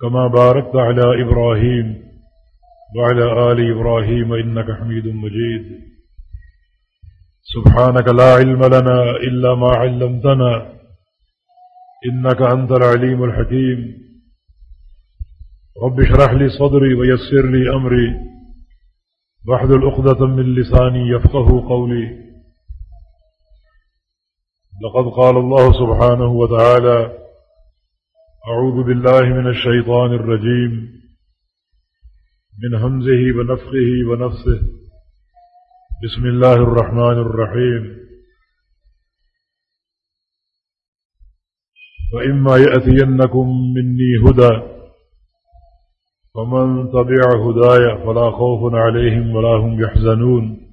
كما باركت على إبراهيم وعلى آل إبراهيم إنك حميد مجيد. سبحانك لا علم لنا إلا ما علمتنا إنك أنت العليم الحكيم. رب اشرح لي صدري ويسر لي أمري. واحذل عقدة من لساني يفقه قولي. لقد قال الله سبحانه وتعالى أعوذ بالله من الشيطان الرجيم. من همزه ونفخه ونفسه. بسم الله الرحمن الرحيم. فإما يأتينكم مني هدى. فمن تبع هدايا فلا خوف عليهم ولا هم يحزنون.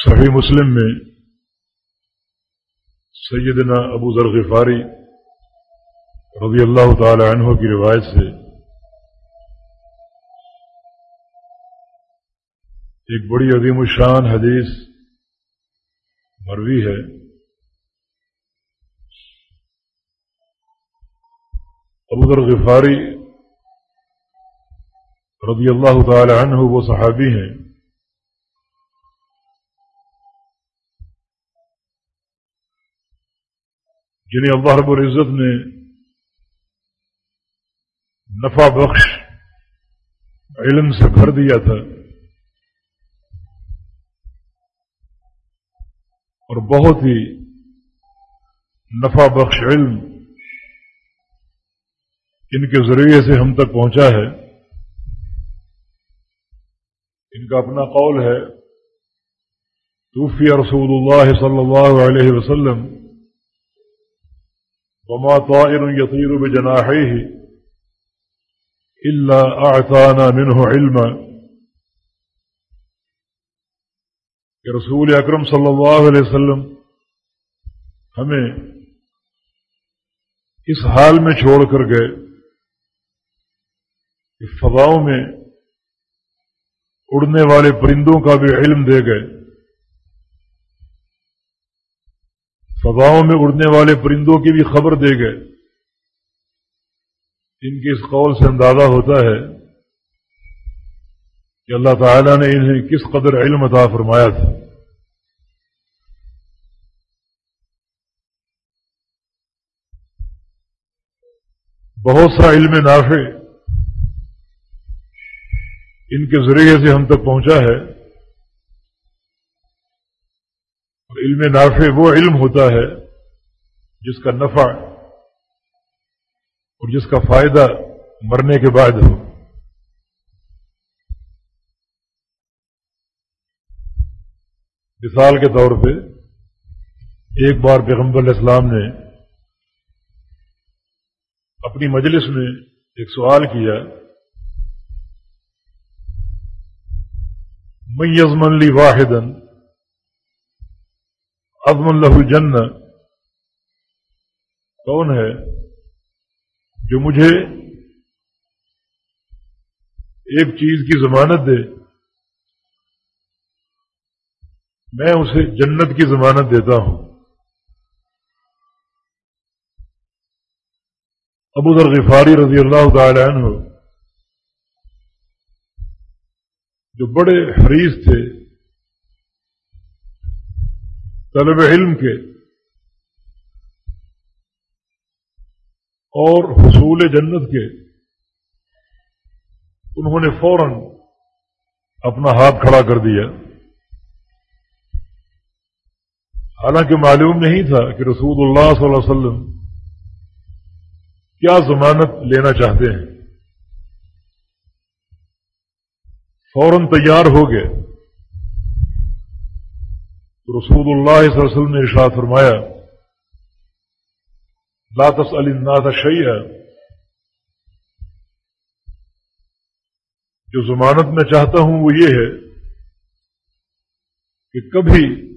صحیح مسلم میں سیدنا ابو ذر غفاری رضی اللہ تعالی عنہ کی روایت سے ایک بڑی عظیم الشان حدیث مروی ہے۔ ابو ذر غفاری رضی اللہ تعالی عنہ وہ صحابی ہیں۔ جنہیں اللہ رب العزت نے نفع بخش، علم سے بھر دیا تھا، اور بہت ہی نفع بخش علم ان کے ذریعے سے ہم تک پہنچا ہے۔ ان کا اپنا قول ہے، توفی رسول اللہ صلی اللہ علیہ وسلم وما طائر يطير بجناحيه إلا أعطانا منه علما. کہ رسول اکرم صلی اللہ علیہ وسلم، ہمیں اس حال میں چھوڑ کر گئے کہ فضاؤں میں اڑنے والے پرندوں کا بھی علم دے گئے۔ فضاؤں میں اڑنے والے پرندوں کی بھی خبر دے گئے۔ ان کے اس قول سے اندازہ ہوتا ہے کہ اللہ تعالی نے انہیں کس قدر علم عطا فرمایا تھا۔ بہت سا علم نافع ان کے ذریعے سے ہم تک پہنچا ہے۔ علم نافع وہ علم ہوتا ہے جس کا نفع اور جس کا فائدہ مرنے کے بعد ہو۔ مثال کے طور پہ ایک بار پیغمبر علیہ السلام نے اپنی مجلس میں ایک سوال کیا میں یزمن لی واحدن ازمن لہ الجنہ کون ہے جو مجھے ایک چیز کی ضمانت دے؟ میں اسے جنت کی ضمانت دیتا ہوں۔ ابو ذر غفاری رضی اللہ تعالی عنہ جو بڑے حریث تھے طلب علم کے۔ اور حصول جنت کے۔ انہوں نے فوراً اپنا ہاتھ کھڑا کر دیا۔ حالانکہ معلوم نہیں تھا کہ رسول اللہ صلی اللہ علیہ وسلم کیا ضمانت لینا چاہتے ہیں۔ فوراً تیار ہو گئے۔ رسول اللہ صلی اللہ علیہ وسلم نے ارشاد فرمایا لاتس علی الناس شیئا جو ضمانت میں چاہتا ہوں وہ یہ ہے کہ کبھی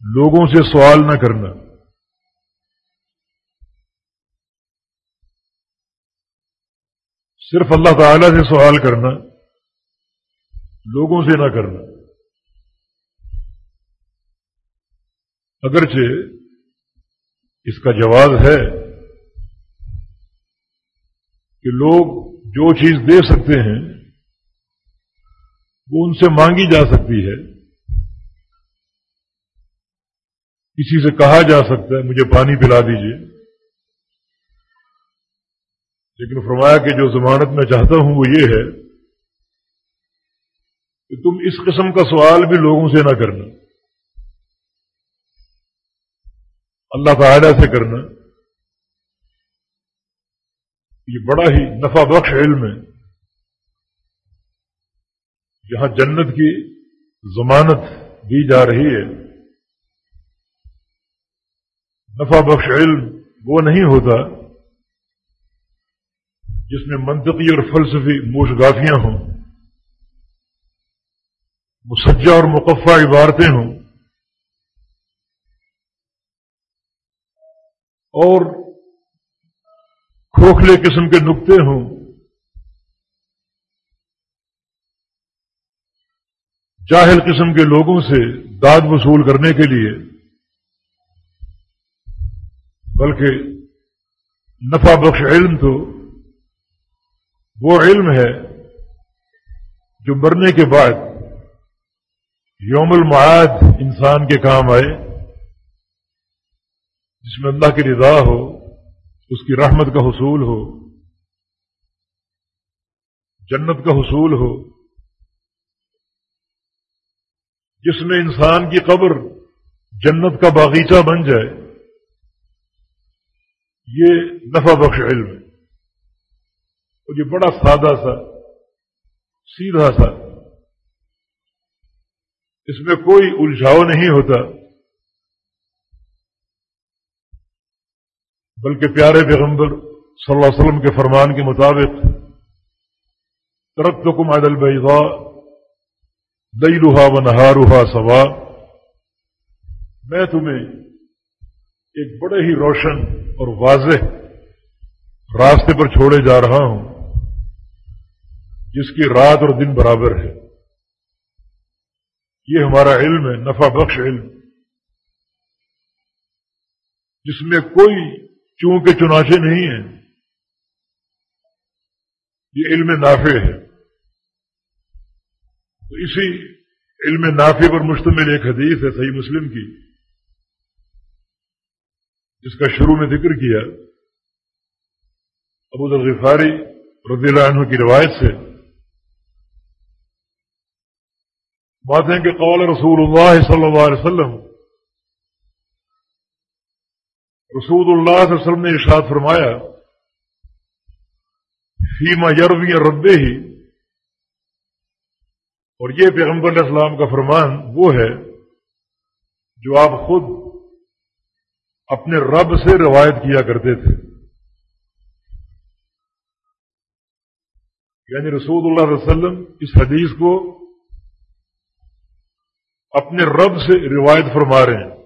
لوگوں سے سوال نہ کرنا۔ صرف اللہ تعالی سے سوال کرنا، لوگوں سے نہ کرنا۔ اگرچہ اس کا جواز ہے کہ لوگ جو چیز دے سکتے ہیں، وہ ان سے مانگی جا سکتی ہے۔ کسی سے کہا جا سکتا ہے، مجھے پانی پلا دیجیے لیکن فرمایا کہ جو ضمانت میں چاہتا ہوں وہ یہ ہے کہ تم اس قسم کا سوال بھی لوگوں سے نہ کرنا۔ اللہ تعالی سے کرنا یہ بڑا ہی نفع بخش علم ہے۔ جہاں جنت کی ضمانت دی جا رہی ہے۔ نفع بخش علم وہ نہیں ہوتا جس میں منطقی اور فلسفی موش گافیاں ہوں مسجہ اور مقفع عبارتیں ہوں۔ اور کھوکھلے قسم کے نقطے ہوں۔ جاہل قسم کے لوگوں سے داد وصول کرنے کے لیے، بلکہ نفع بخش علم تو وہ علم ہے جو مرنے کے بعد یوم المعاد انسان کے کام آئے۔ جس میں اللہ کی رضا ہو، اس کی رحمت کا حصول ہو، جنت کا حصول ہو۔ جس میں انسان کی قبر جنت کا باغیچہ بن جائے، یہ نفع بخش علم ہے۔ اور یہ بڑا سادہ سا، سیدھا سا۔ اس میں کوئی الجھاؤ نہیں ہوتا۔ بلکہ پیارے پیغمبر صلی اللہ علیہ وسلم کے فرمان کے مطابق ترق کم عدل بیضا دئی روحا و نہا سوا۔ میں تمہیں ایک بڑے ہی روشن اور واضح راستے پر چھوڑے جا رہا ہوں، جس کی رات اور دن برابر ہے۔ یہ ہمارا علم ہے، نفع بخش علم۔ جس میں کوئی چونکہ چنانچے نہیں ہے۔ یہ علم نافع ہے۔ تو اسی علم نافع پر مشتمل ایک حدیث ہے صحیح مسلم کی، جس کا شروع میں ذکر کیا۔ ابو الغفاری رضی اللہ عنہ کی روایت سے بات ہے کہ قول رسول اللہ صلی اللہ علیہ وسلم رسول اللہ صلی اللہ علیہ وسلم نے ارشاد فرمایا، فیما یروی ربے ہی، اور یہ پیغمبر علیہ السلام کا فرمان وہ ہے جو آپ خود اپنے رب سے روایت کیا کرتے تھے۔ یعنی رسول اللہ علیہ وسلم اس حدیث کو اپنے رب سے روایت فرما رہے ہیں۔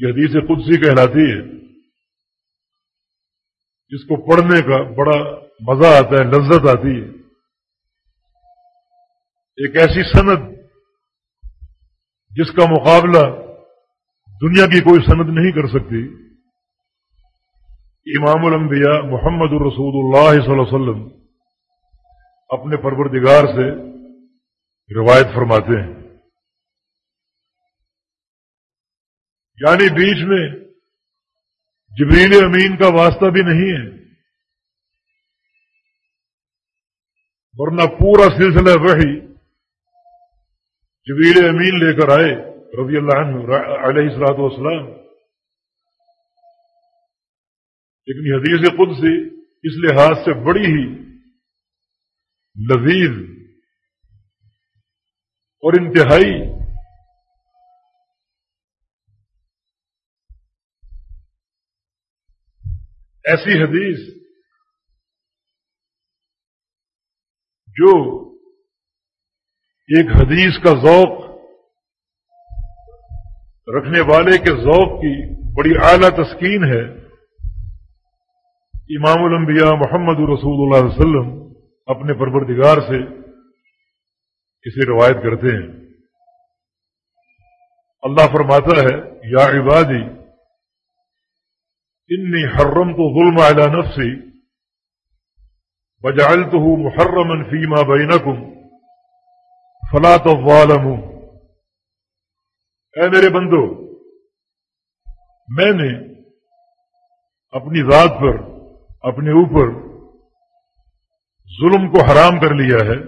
یہ حدیث قدسی کہلاتی ہے۔ جس کو پڑھنے کا بڑا مزہ آتا ہے، لذت آتی ہے۔ ایک ایسی سند جس کا مقابلہ دنیا کی کوئی سند نہیں کر سکتی۔ امام الانبیاء محمد الرسول اللہ صلی اللہ علیہ وسلم اپنے پروردگار سے روایت فرماتے ہیں۔ یعنی بیچ میں جبریل امین کا واسطہ بھی نہیں ہے۔ ورنہ پورا سلسلہ وہی جبریل امین لے کر آئے، رضی اللہ عنہ، علیہ السلاط والسلام۔ لیکن حدیث خود سے اس لحاظ سے بڑی ہی لذیذ اور انتہائی ایسی حدیث جو ایک حدیث کا ذوق رکھنے والے کے ذوق کی بڑی اعلی تسکین ہے، امام الانبیاء محمد رسول اللہ علیہ وسلم اپنے پروردگار سے اسے روایت کرتے ہیں۔ اللہ فرماتا ہے، یا عبادی انی حرم تو ظلم علی نفسی بجعلته محرما فيما بينكم فلا تظالموا. اے میرے بندو، میں نے اپنی ذات پر، اپنے اوپر ظلم کو حرام کر لیا ہے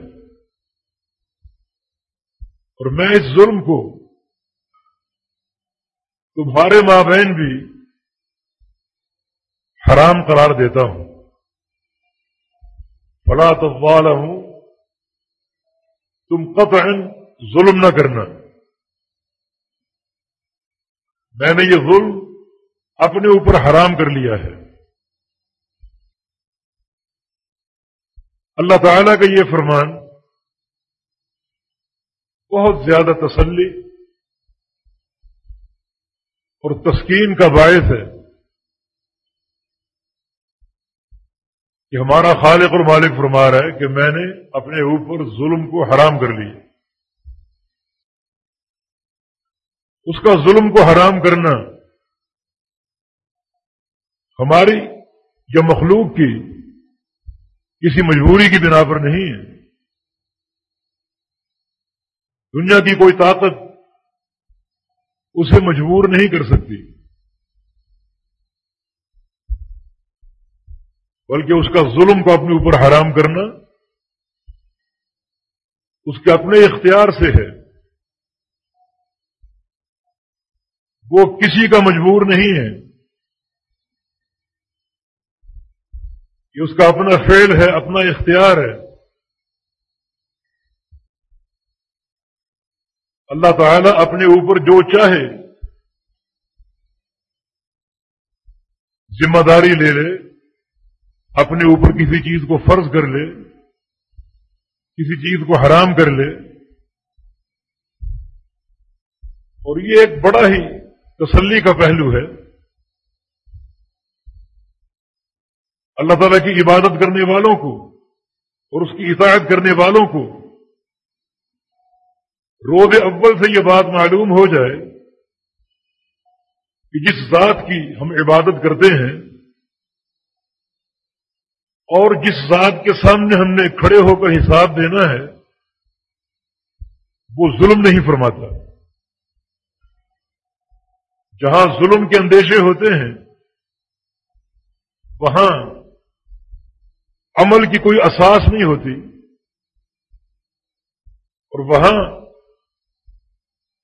اور میں اس ظلم کو تمہارے ماں بہن بھی حرام قرار دیتا ہوں۔ فلا تفوال ہوں تم قطعا ظلم نہ کرنا۔ میں نے یہ ظلم اپنے اوپر حرام کر لیا ہے۔ اللہ تعالیٰ کا یہ فرمان، بہت زیادہ تسلی اور تسکین کا باعث ہے۔ کہ ہمارا خالق اور مالک فرما رہا ہے کہ میں نے اپنے اوپر ظلم کو حرام کر لیا۔ اس کا ظلم کو حرام کرنا ہماری یا مخلوق کی کسی مجبوری کی بنا پر نہیں ہے۔ دنیا کی کوئی طاقت اسے مجبور نہیں کر سکتی۔ بلکہ اس کا ظلم کو اپنے اوپر حرام کرنا اس کے اپنے اختیار سے ہے۔ وہ کسی کا مجبور نہیں ہے۔ یہ اس کا اپنا فیل ہے، اپنا اختیار ہے۔ اللہ تعالی اپنے اوپر جو چاہے ذمہ داری لے لے۔ اپنے اوپر کسی چیز کو فرض کر لے، کسی چیز کو حرام کر لے۔ اور یہ ایک بڑا ہی تسلی کا پہلو ہے۔ اللہ تعالیٰ کی عبادت کرنے والوں کو اور اس کی اطاعت کرنے والوں کو روز اول سے یہ بات معلوم ہو جائے کہ جس ذات کی ہم عبادت کرتے ہیں اور جس ذات کے سامنے ہم نے کھڑے ہو کر حساب دینا ہے، وہ ظلم نہیں فرماتا۔ جہاں ظلم کے اندیشے ہوتے ہیں، وہاں عمل کی کوئی اساس نہیں ہوتی۔ اور وہاں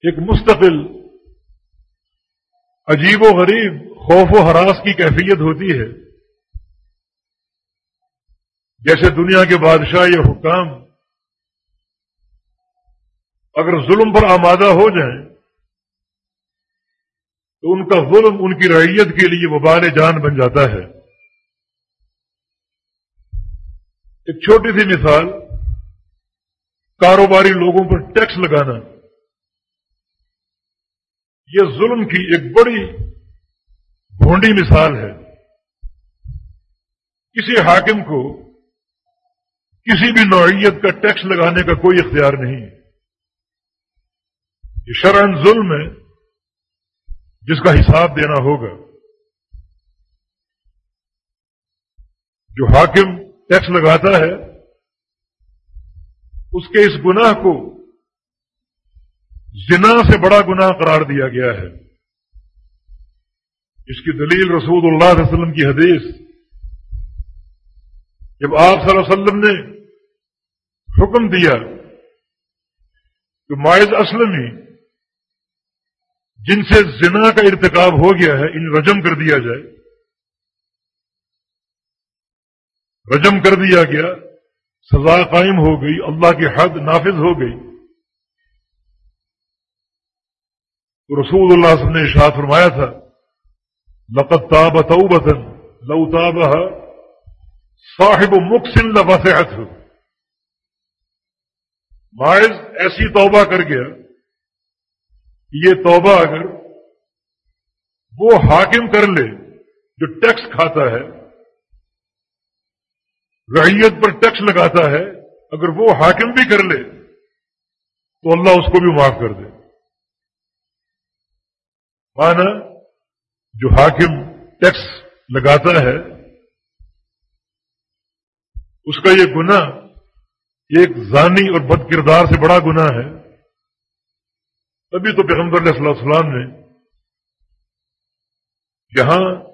ایک مستقل، عجیب و غریب، خوف و حراس کی کیفیت ہوتی ہے۔ جیسے دنیا کے بادشاہ یا حکام اگر ظلم پر آمادہ ہو جائیں تو ان کا ظلم ان کی رعیت کے لیے وبال جان بن جاتا ہے۔ ایک چھوٹی سی مثال، کاروباری لوگوں پر ٹیکس لگانا۔ یہ ظلم کی ایک بڑی بھونڈی مثال ہے۔ کسی حاکم کو کسی بھی نوعیت کا ٹیکس لگانے کا کوئی اختیار نہیں یہ شرعن ظلم ہے، جس کا حساب دینا ہوگا۔ جو حاکم ٹیکس لگاتا ہے، اس کے اس گناہ کو زنا سے بڑا گناہ قرار دیا گیا ہے۔ اس کی دلیل رسول اللہ علیہ وسلم کی حدیث، جب آپ صلی اللہ علیہ وسلم نے حکم دیا کہ مائز اسلم ہی جن سے زنا کا ارتکاب ہو گیا ہے، ان رجم کر دیا جائے۔ رجم کر دیا گیا، سزا قائم ہو گئی، اللہ کی حد نافذ ہو گئی۔ تو رسول اللہ صلی اللہ علیہ وسلم نے اشاعت فرمایا تھا لقت تاب توبتن لو تاب صاحب مکسن لباسعت مائز ایسی توبہ کر گیا یہ توبہ اگر وہ حاکم کر لے جو ٹیکس کھاتا ہے، رعیت پر ٹیکس لگاتا ہے، اگر وہ حاکم بھی کر لے، تو اللہ اس کو بھی معاف کر دے۔ مانا، جو حاکم ٹیکس لگاتا ہے، اس کا یہ گنا ایک زانی اور بد کردار سے بڑا گنا ہے۔ تبھی تو پیغمبر علیہ اللہ السلام نے جہاں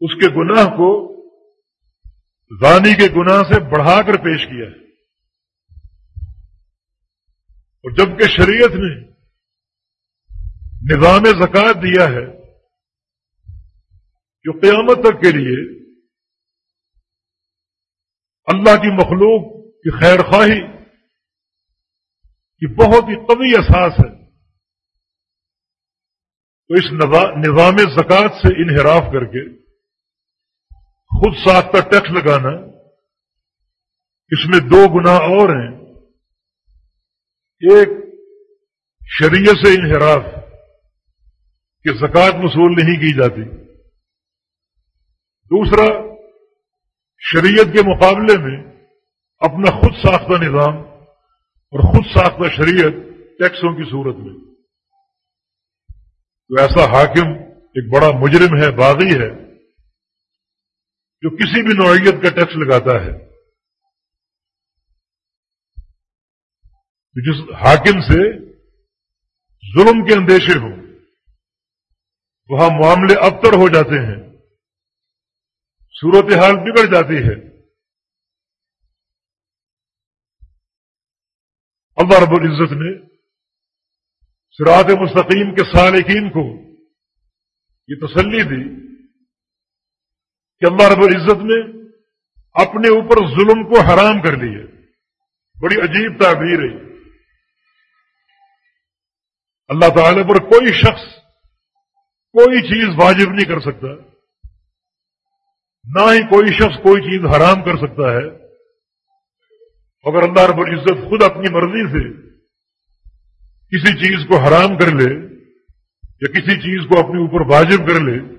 اس کے گناہ کو زانی کے گناہ سے بڑھا کر پیش کیا ہے۔ اور جبکہ شریعت نے نظام زکات دیا ہے، جو قیامت تک کے لیے اللہ کی مخلوق کی خیر خواہی کی بہت ہی قوی احساس ہے۔ تو اس نظام زکات سے انحراف کر کے خود ساختہ ٹیکس لگانا، اس میں دو گناہ اور ہیں۔ ایک، شریعت سے انحراف، کہ زکوٰۃ وصول نہیں کی جاتی۔ دوسرا شریعت کے مقابلے میں اپنا خود ساختہ نظام اور خود ساختہ شریعت ٹیکسوں کی صورت میں۔ تو ایسا حاکم ایک بڑا مجرم ہے، باغی ہے، جو کسی بھی نوعیت کا ٹیکس لگاتا ہے۔ جس حاکم سے ظلم کے اندیشے ہوں، وہاں معاملے ابتر ہو جاتے ہیں۔ صورتحال بگڑ جاتی ہے۔ اللہ رب العزت نے سراط مستقیم کے سالکین کو یہ تسلی دی کہ اللہ رب العزت نے اپنے اوپر ظلم کو حرام کر لیا بڑی عجیب تعبیر ہے۔ اللہ تعالی پر کوئی شخص کوئی چیز واجب نہیں کر سکتا۔ نہ ہی کوئی شخص کوئی چیز حرام کر سکتا ہے۔ اگر اللہ رب العزت خود اپنی مرضی سے کسی چیز کو حرام کر لے یا کسی چیز کو اپنے اوپر واجب کر لے،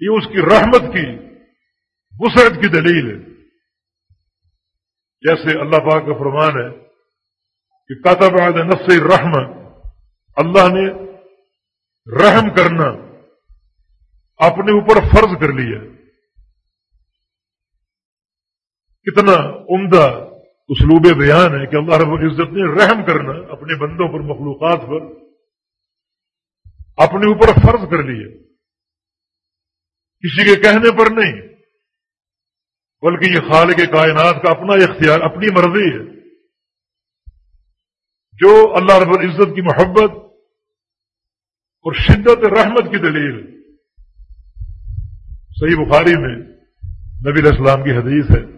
یہ اس کی رحمت کی وسعت کی دلیل ہے۔ جیسے اللہ پاک کا فرمان ہے کہ کاتب نفس رحم اللہ نے رحم کرنا اپنے اوپر فرض کر لیا۔ کتنا عمدہ اسلوب بیان ہے کہ اللہ رب العزت نے رحم کرنا اپنے بندوں پر، مخلوقات پر، اپنے اوپر فرض کر لیا کسی کے کہنے پر نہیں، بلکہ یہ خالق کائنات کا اپنا اختیار، اپنی مرضی ہے۔ جو اللہ رب العزت کی محبت اور شدت، رحمت کی دلیل۔ صحیح بخاری میں نبی علیہ السلام کی حدیث ہے۔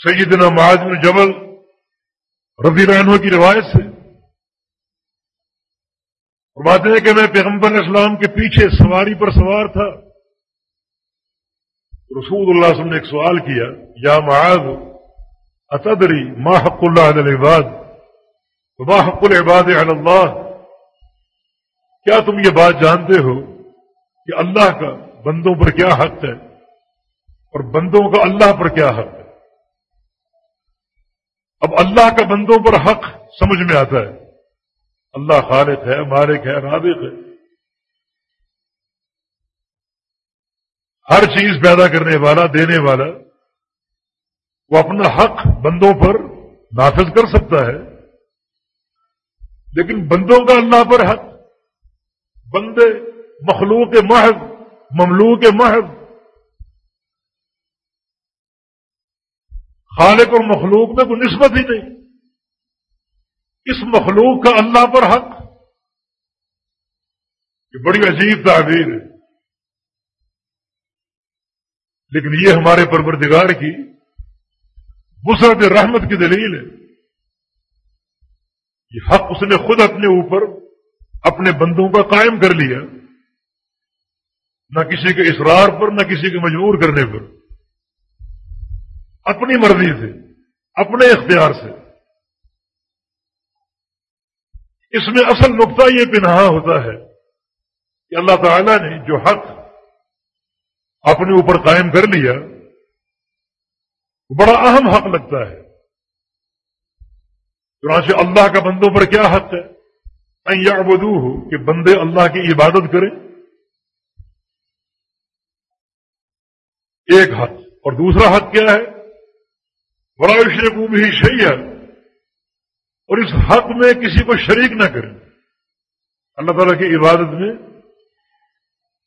سیدنا معاذ بن جبل رضی رحنوں کی روایت سے فرماتے ہیں کہ میں پیغمبر اسلام کے پیچھے سواری پر سوار تھا۔ رسول اللہ وسلم نے ایک سوال کیا، یا معاذ، اتدری ما حق اللہ علی العباد؟ ما حق العباد علی اللہ؟ کیا تم یہ بات جانتے ہو کہ اللہ کا بندوں پر کیا حق ہے اور بندوں کا اللہ پر کیا حق ہے؟ اب اللہ کا بندوں پر حق سمجھ میں آتا ہے۔ اللہ خالق ہے، مالک ہے رابق ہے۔ ہر چیز پیدا کرنے والا، دینے والا، وہ اپنا حق بندوں پر نافذ کر سکتا ہے۔ لیکن بندوں کا اللہ پر حق، بندے مخلوق محض، مملوک محض خالق اور مخلوق میں کوئی نسبت ہی نہیں۔ اس مخلوق کا اللہ پر حق۔ یہ بڑی عجیب تعبیر ہے۔ لیکن یہ ہمارے پروردگار کی بسرت رحمت کی دلیل ہے۔ یہ حق اس نے خود اپنے اوپر اپنے بندوں کا قائم کر لیا۔ نہ کسی کے اسرار پر، نہ کسی کے مجبور کرنے پر۔ اپنی مرضی سے، اپنے اختیار سے۔ اس میں اصل نقطہ یہ پنہا ہوتا ہے کہ اللہ تعالی نے جو حق اپنے اوپر قائم کر لیا، بڑا اہم حق لگتا ہے۔ چنانچہ اللہ کا بندوں پر کیا حق ہے؟ یا بدو ہو کہ بندے اللہ کی عبادت کریں۔ ایک حق، اور دوسرا حق کیا ہے؟ بڑا کو بھی صحیح ہے اور اس حق میں کسی کو شریک نہ کریں۔ اللہ تعالیٰ کی عبادت میں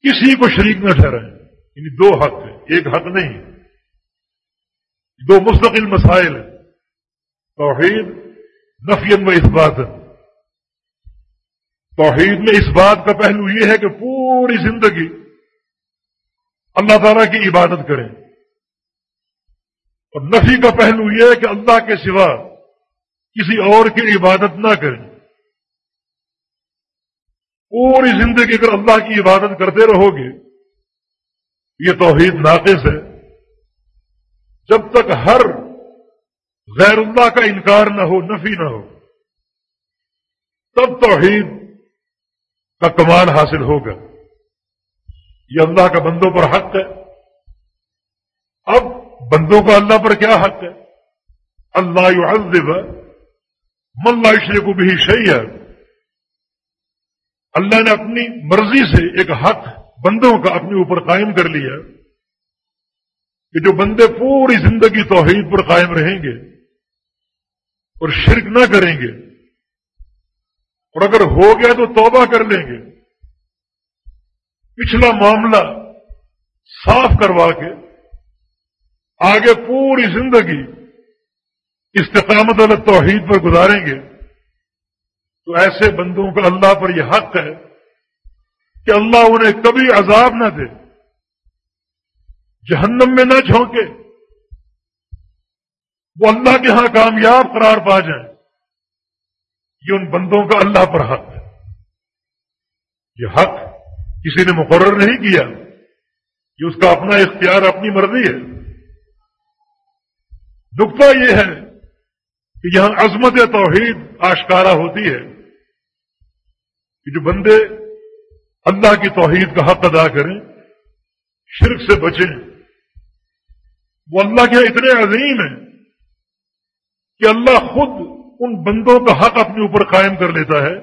کسی کو شریک نہ ٹھہرائیں۔ یعنی دو حق ہیں، ایک حق نہیں دو مستقل مسائل ہیں۔ توحید نفین و اس بات توحید میں اس بات کا پہلو یہ ہے کہ پوری زندگی اللہ تعالی کی عبادت کریں۔ اور نفی کا پہلو یہ ہے کہ اللہ کے سوا کسی اور کی عبادت نہ کریں۔ پوری زندگی اگر اللہ کی عبادت کرتے رہو گے، یہ توحید ناقص ہے۔ جب تک ہر غیر اللہ کا انکار نہ ہو، نفی نہ ہو، تب توحید کا کمال حاصل ہوگا۔ یہ اللہ کا بندوں پر حق ہے۔ اب بندوں کا اللہ پر کیا حق ہے؟ اللہ يعذب من لا عشرے کو بھی صحیح ہے اللہ نے اپنی مرضی سے ایک حق بندوں کا اپنے اوپر قائم کر لیا۔ کہ جو بندے پوری زندگی توحید پر قائم رہیں گے اور شرک نہ کریں گے، اور اگر ہو گیا تو توبہ کر لیں گے۔ پچھلا معاملہ صاف کروا کے آگے پوری زندگی استقامت والا توحید پر گزاریں گے، تو ایسے بندوں کا اللہ پر یہ حق ہے کہ اللہ انہیں کبھی عذاب نہ دے، جہنم میں نہ جھونکے، وہ اللہ کے ہاں کامیاب قرار پا جائیں۔ یہ ان بندوں کا اللہ پر حق ہے۔ یہ حق کسی نے مقرر نہیں کیا، یہ اس کا اپنا اختیار اپنی مرضی ہے۔ نقطہ یہ ہے کہ یہاں عظمت توحید آشکارا ہوتی ہے کہ جو بندے اللہ کی توحید کا حق ادا کریں، شرک سے بچیں، وہ اللہ کے اتنے عظیم ہیں کہ اللہ خود ان بندوں کا حق اپنے اوپر قائم کر لیتا ہے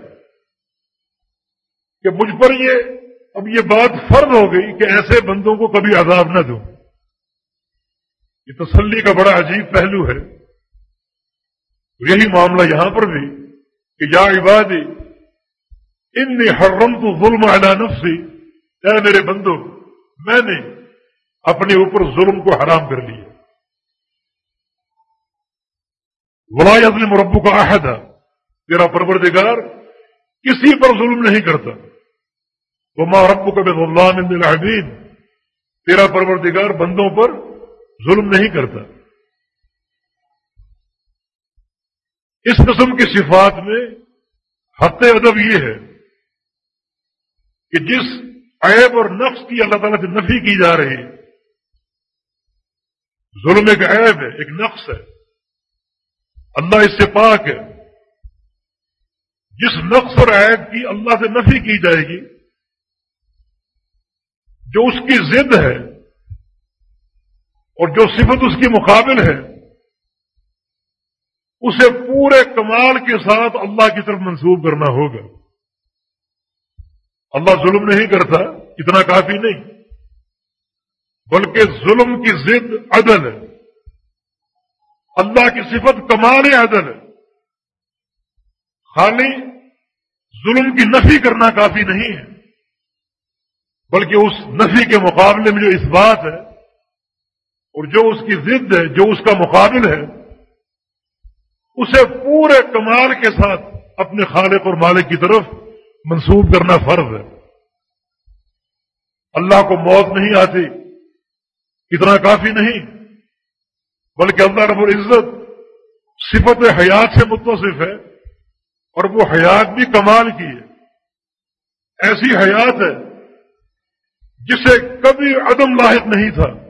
کہ مجھ پر یہ، اب یہ بات فرض ہو گئی کہ ایسے بندوں کو کبھی عذاب نہ دوں۔ یہ تسلی کا بڑا عجیب پہلو ہے۔ یہی معاملہ یہاں پر بھی کہ یا عبادی ان حرم تو ظلم علی نفسی۔ اے میرے بندو، میں نے اپنے اوپر ظلم کو حرام کر لیا۔ ولا اپنے مربو کا عہد ہے تیرا پروردگار کسی پر ظلم نہیں کرتا۔ وہ ماں ربو کا بے اللہ تیرا پروردگار بندوں پر ظلم نہیں کرتا۔ اس قسم کی صفات میں حت ادب یہ ہے کہ جس عیب اور نقص کی اللہ تعالیٰ سے نفی کی جا رہی ہے، ظلم ایک عیب ہے، ایک نقص ہے۔ اللہ اس سے پاک ہے۔ جس نقص اور عیب کی اللہ سے نفی کی جائے گی، جو اس کی ضد ہے اور جو صفت اس کی مقابل ہے، اسے پورے کمال کے ساتھ اللہ کی طرف منسوب کرنا ہوگا۔ اللہ ظلم نہیں کرتا، اتنا کافی نہیں۔ بلکہ ظلم کی ضد عدل ہے۔ اللہ کی صفت کمال عدل ہے۔ خالی ظلم کی نفی کرنا کافی نہیں ہے، بلکہ اس نفی کے مقابلے میں جو اس بات ہے اور جو اس کی ضد ہے، جو اس کا مقابل ہے، اسے پورے کمال کے ساتھ اپنے خالق اور مالک کی طرف منسوب کرنا فرض ہے۔ اللہ کو موت نہیں آتی، اتنا کافی نہیں، بلکہ اللہ رب العزت صفت حیات سے متصف ہے اور وہ حیات بھی کمال کی ہے۔ ایسی حیات ہے جسے کبھی عدم لاحق نہیں تھا۔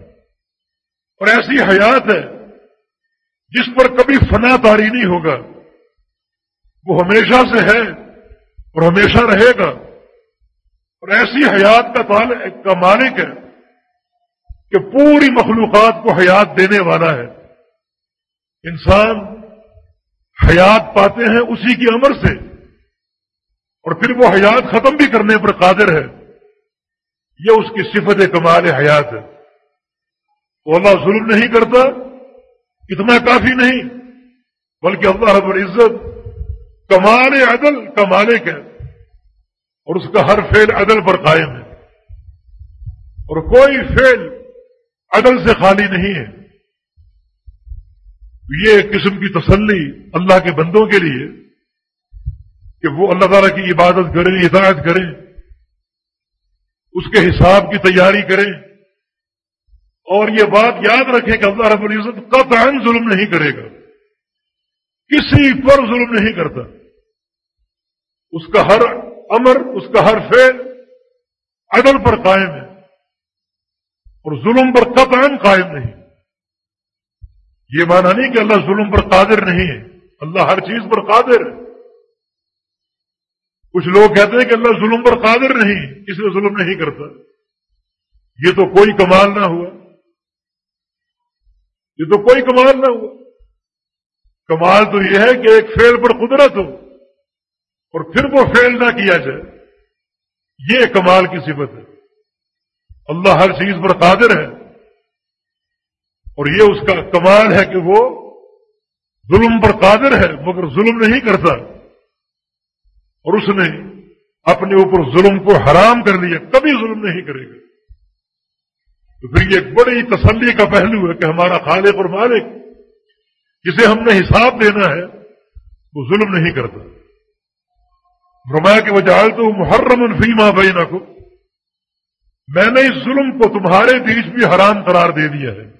اور ایسی حیات ہے جس پر کبھی فنا تاری نہیں ہوگا۔ وہ ہمیشہ سے ہے اور ہمیشہ رہے گا۔ اور ایسی حیات کا کا مالک ہے کہ پوری مخلوقات کو حیات دینے والا ہے۔ انسان حیات پاتے ہیں اسی کی عمر سے۔ اور پھر وہ حیات ختم بھی کرنے پر قادر ہے۔ یہ اس کی صفت کمال حیات ہے۔ وہ اللہ ظلم نہیں کرتا، اتنا کافی نہیں، بلکہ اللہ رب العزت کمال عدل کا مالک ہے اور اس کا ہر فعل عدل پر قائم ہے۔ اور کوئی فعل عدل سے خالی نہیں ہے۔ یہ قسم کی تسلی اللہ کے بندوں کے لیے کہ وہ اللہ تعالیٰ کی عبادت کریں ہدایت کریں، اس کے حساب کی تیاری کریں۔ اور یہ بات یاد رکھیں کہ اللہ رب العزت قطعا ظلم نہیں کرے گا۔ کسی پر ظلم نہیں کرتا۔ اس کا ہر امر، اس کا ہر فعل عدل پر قائم ہے۔ اور ظلم پر قطعا قائم نہیں۔ یہ مانا نہیں کہ اللہ ظلم پر قادر نہیں ہے۔ اللہ ہر چیز پر قادر ہے۔ کچھ لوگ کہتے ہیں کہ اللہ ظلم پر قادر نہیں، اس لیے ظلم نہیں کرتا۔ یہ تو کوئی کمال نہ ہوا۔ یہ تو کوئی کمال نہ ہوا۔ کمال تو یہ ہے کہ ایک فیل پر قدرت ہو اور پھر وہ فیل نہ کیا جائے۔ یہ کمال کی صفت ہے۔ اللہ ہر چیز پر قادر ہے۔ اور یہ اس کا کمال ہے کہ وہ ظلم پر قادر ہے، مگر ظلم نہیں کرتا۔ اور اس نے اپنے اوپر ظلم کو حرام کر لیا کبھی ظلم نہیں کرے گا۔ تو پھر یہ ایک بڑی تسلی کا پہلو ہے کہ ہمارا خالق اور مالک جسے ہم نے حساب دینا ہے، وہ ظلم نہیں کرتا۔ رمایا کے وجہ تو محرم الفیما بینا کو میں نے اس ظلم کو تمہارے بیچ بھی حرام قرار دے دیا ہے۔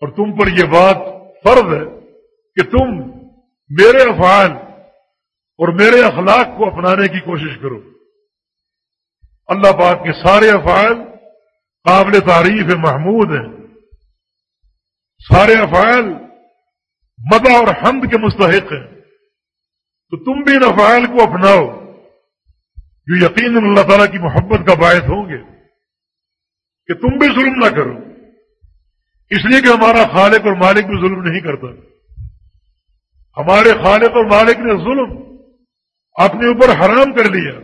اور تم پر یہ بات فرض ہے کہ تم میرے افعال اور میرے اخلاق کو اپنانے کی کوشش کرو۔ اللہ پاک کے سارے افعال قابل تعریف محمود ہیں سارے افعال مدہ اور حمد کے مستحق ہیں۔ تو تم بھی ان افعال کو اپناؤ جو یقین اللہ تعالیٰ کی محبت کا باعث ہوں گے۔ کہ تم بھی ظلم نہ کرو۔ اس لیے کہ ہمارا خالق اور مالک بھی ظلم نہیں کرتا۔ ہمارے خالق اور مالک نے ظلم اپنے اوپر حرام کر لیا۔